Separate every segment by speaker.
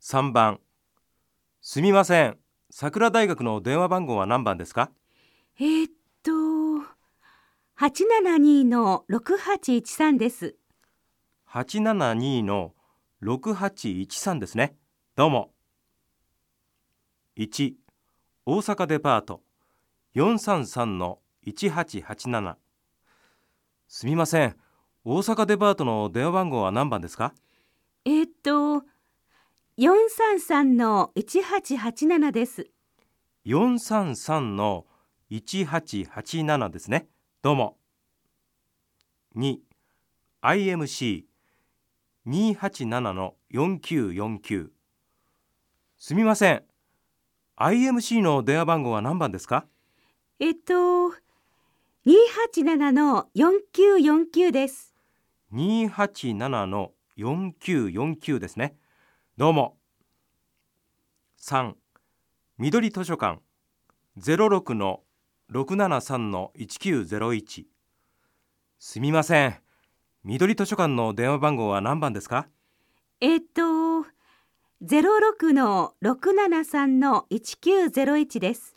Speaker 1: 3番。すみません。桜大学の電話番号は何番ですか？
Speaker 2: えー、っと、872の6813です。
Speaker 1: 872の6813ですね。どうも。1大阪デパート。433の1887すみません。大阪デパートの電話番号は何番ですか？
Speaker 2: えー、っと、433の1887です。
Speaker 1: 433の1887ですね。どうも。2 IMC287 の4949すみません。IMC の電話番号は何番ですか？
Speaker 2: えー、っと、287の4949です。
Speaker 1: 287の4949ですねどうも。3緑図書館。06の673の1901すみません。緑図書館の電話番号は何番ですか？
Speaker 2: えー、っと、06の673の1901です。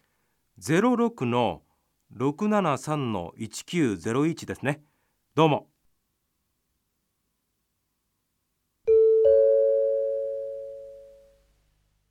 Speaker 1: 06の673の1901ですね。どうも